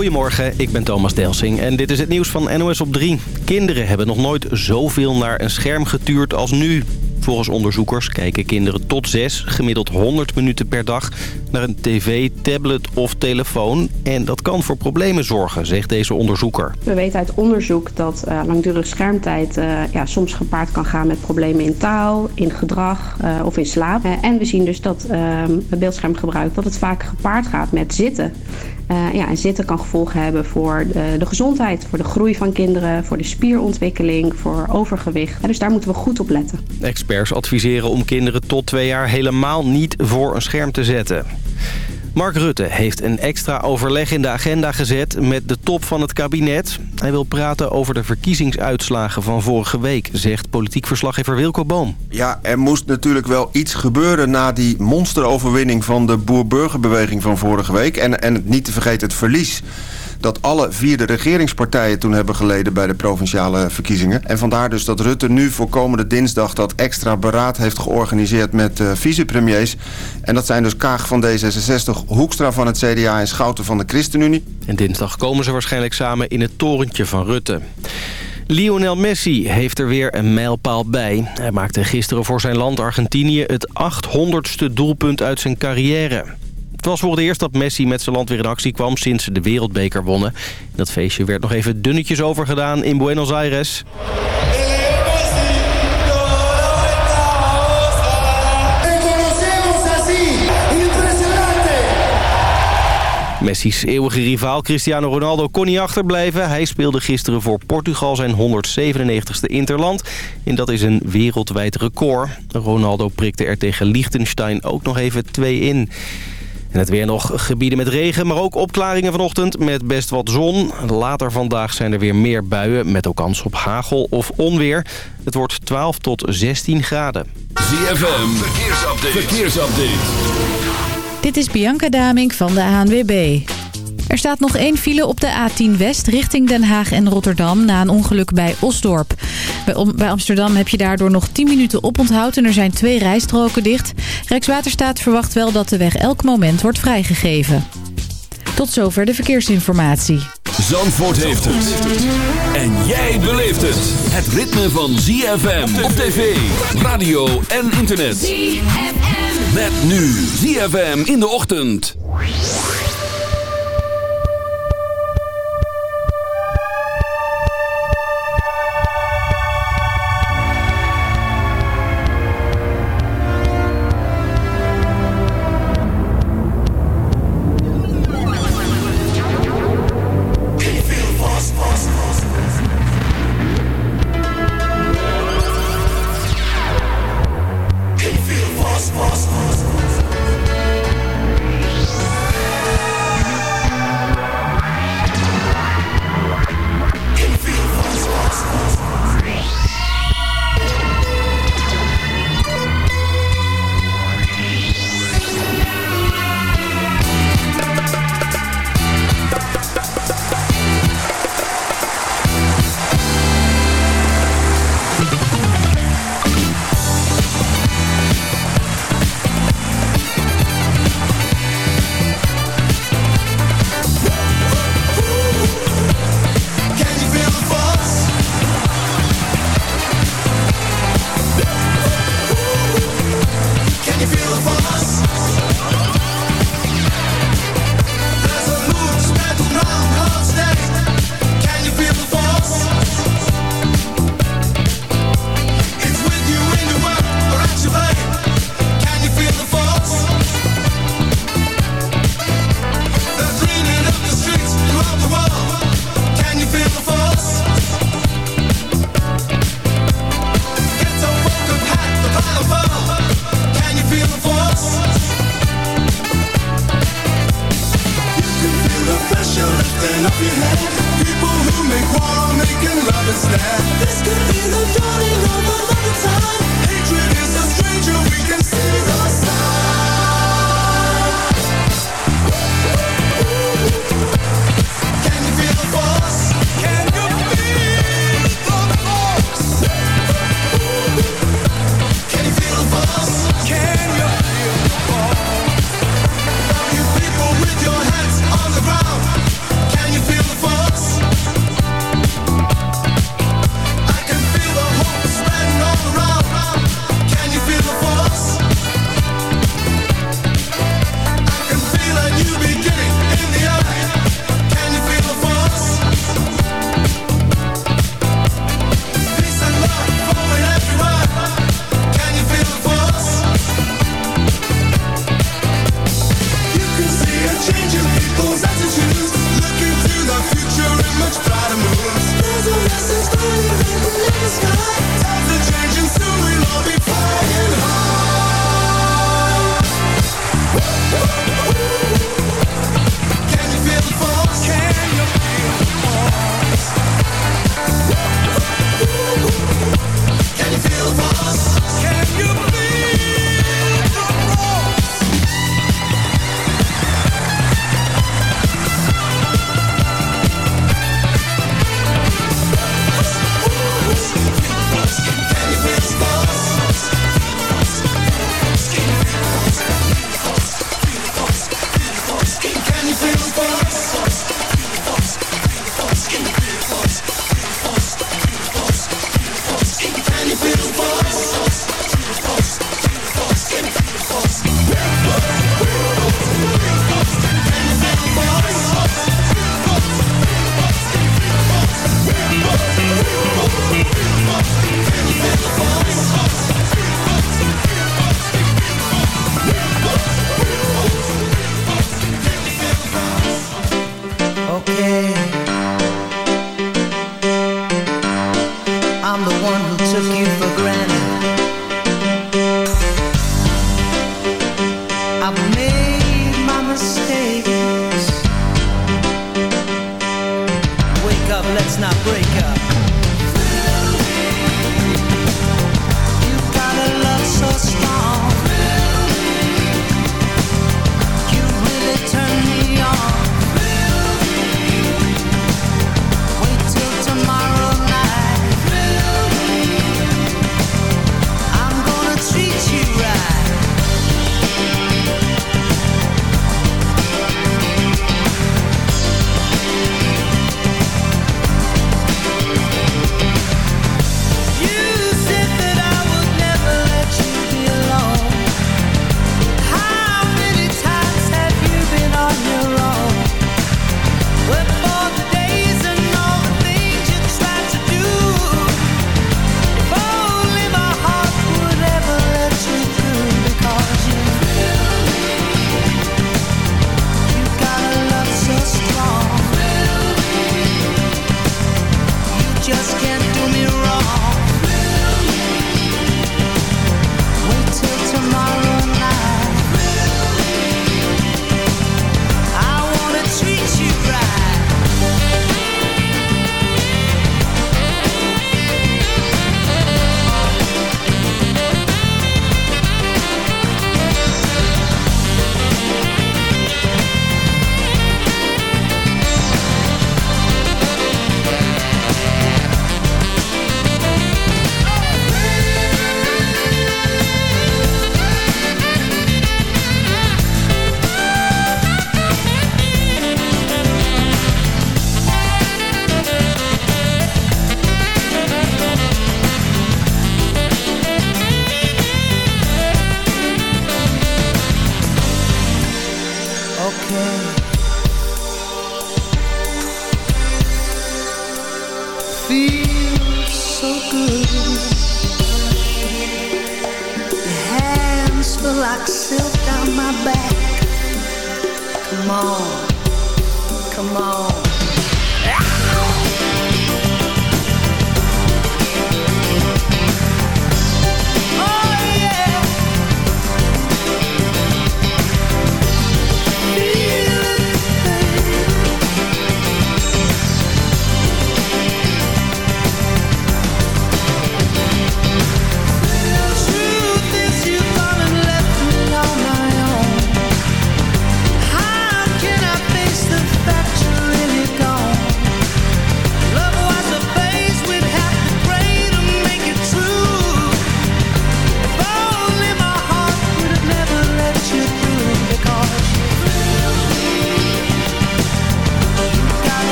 Goedemorgen, ik ben Thomas Delsing en dit is het nieuws van NOS op 3. Kinderen hebben nog nooit zoveel naar een scherm getuurd als nu. Volgens onderzoekers kijken kinderen tot zes gemiddeld 100 minuten per dag naar een tv, tablet of telefoon. En dat kan voor problemen zorgen, zegt deze onderzoeker. We weten uit onderzoek dat uh, langdurige schermtijd uh, ja, soms gepaard kan gaan met problemen in taal, in gedrag uh, of in slaap. en we zien dus dat beeldschermgebruik dat het vaak gepaard gaat met zitten. Uh, ja, en zitten kan gevolgen hebben voor de, de, gezondheid, voor de groei van kinderen, voor de spierontwikkeling, voor overgewicht. Dus daar moeten we goed op letten. Experts adviseren om kinderen tot twee jaar helemaal niet voor een scherm te zetten. Mark Rutte heeft een extra overleg in de agenda gezet met de top van het kabinet. Hij wil praten over de verkiezingsuitslagen van vorige week, zegt politiek verslaggever Wilco Boom. Ja, er moest natuurlijk wel iets gebeuren na die monsteroverwinning van de boer-burgerbeweging van vorige week. En, en niet te vergeten het verlies dat alle vier de regeringspartijen toen hebben geleden bij de provinciale verkiezingen. En vandaar dus dat Rutte nu voor komende dinsdag dat extra beraad heeft georganiseerd met uh, vicepremiers. En dat zijn dus Kaag van D66, Hoekstra van het CDA en Schouten van de ChristenUnie. En dinsdag komen ze waarschijnlijk samen in het torentje van Rutte. Lionel Messi heeft er weer een mijlpaal bij. Hij maakte gisteren voor zijn land Argentinië het 800ste doelpunt uit zijn carrière. Het was voor het eerst dat Messi met zijn land weer in actie kwam sinds de wereldbeker wonnen. Dat feestje werd nog even dunnetjes overgedaan in Buenos Aires. Messi's eeuwige rivaal Cristiano Ronaldo kon niet achterblijven. Hij speelde gisteren voor Portugal zijn 197ste Interland. En dat is een wereldwijd record. Ronaldo prikte er tegen Liechtenstein ook nog even twee in. En het weer nog gebieden met regen, maar ook opklaringen vanochtend met best wat zon. Later vandaag zijn er weer meer buien met ook kans op hagel of onweer. Het wordt 12 tot 16 graden. ZFM, verkeersupdate. verkeersupdate. Dit is Bianca Damink van de ANWB. Er staat nog één file op de A10 West richting Den Haag en Rotterdam na een ongeluk bij Osdorp. Bij Amsterdam heb je daardoor nog 10 minuten oponthoud en er zijn twee rijstroken dicht. Rijkswaterstaat verwacht wel dat de weg elk moment wordt vrijgegeven. Tot zover de verkeersinformatie. Zandvoort heeft het. En jij beleeft het. Het ritme van ZFM op tv, radio en internet. ZFM. Met nu ZFM in de ochtend.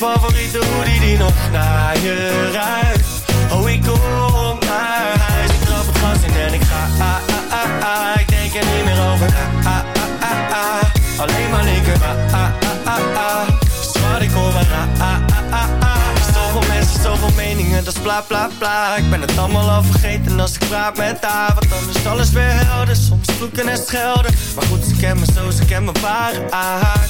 favoriete hoodie die nog naar je ruikt. Oh, ik kom naar huis, ik trap het gas in en ik ga. Ah, ah, ah, ah. Ik denk er niet meer over. Ah, ah, ah, ah. Alleen maar linker. Ah, ah, ah, ah, ah. Schat, ik kom maar. Ah, ah, ah, ah, ah. Zoveel mensen, zoveel meningen, dat is bla bla bla. Ik ben het allemaal al vergeten als ik praat met haar. Want dan is alles weer helder, soms vloeken en schelden. Maar goed, ze kennen me zo, ze kennen aard. Ze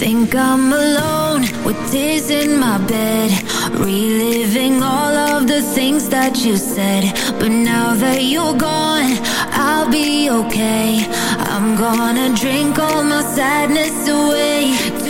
Think I'm alone with tears in my bed Reliving all of the things that you said. But now that you're gone, I'll be okay. I'm gonna drink all my sadness away.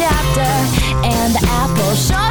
chapter and the apple shot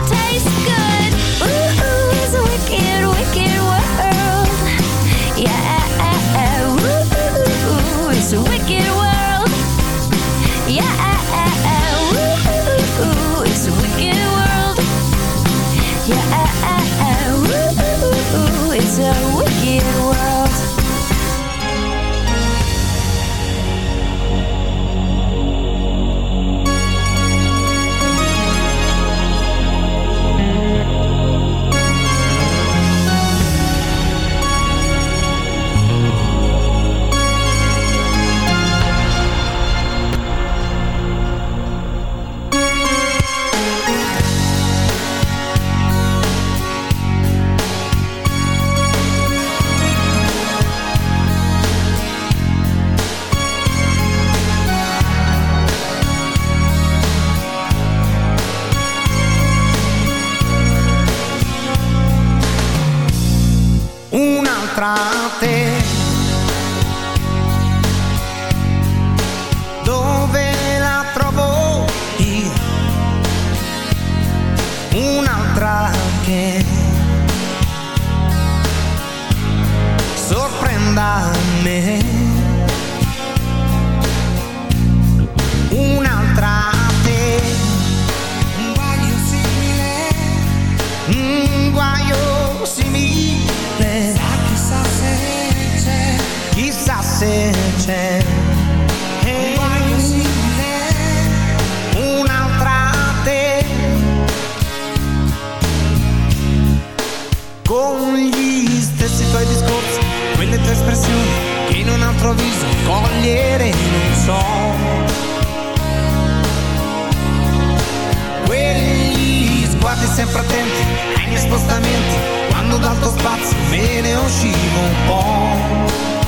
simile Sa chissà se c'è. Chissà se c'è. Hey. Un eh. simile. Un'altra te. Con gli stessi tuoi discorsi Quelle tue espressioni Che in un altro viso cogliere non so. Quegli sguardi sempre attenti ai miei spostamenti Uscendo dal tuo spazio me ne uscivo un po'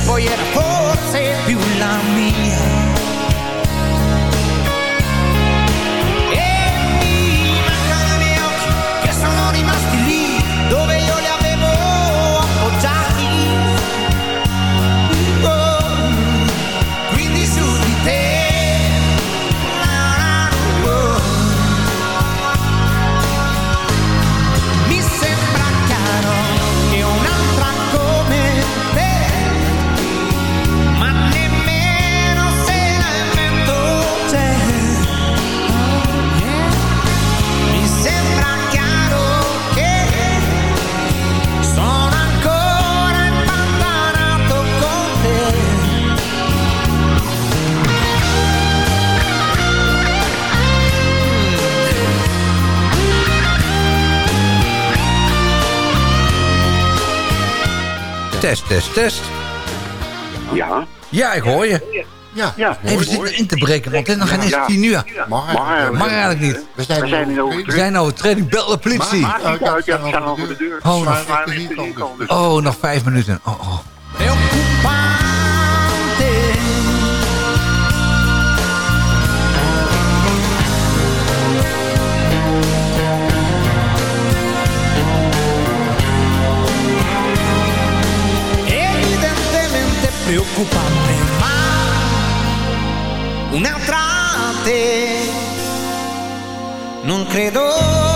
se poi era forse più là test, test. Ja. Ja, ik hoor je. Ja, ja. Even zitten in te breken, want dan gaan geen is tien uur. Maar, eigenlijk niet. We zijn, we zijn in overtreding. We zijn. Bel de politie. Maar, oh, oh, maar. Oh, nog vijf minuten. Oh, oh. preoccuparmi ma un'altra te. Non credo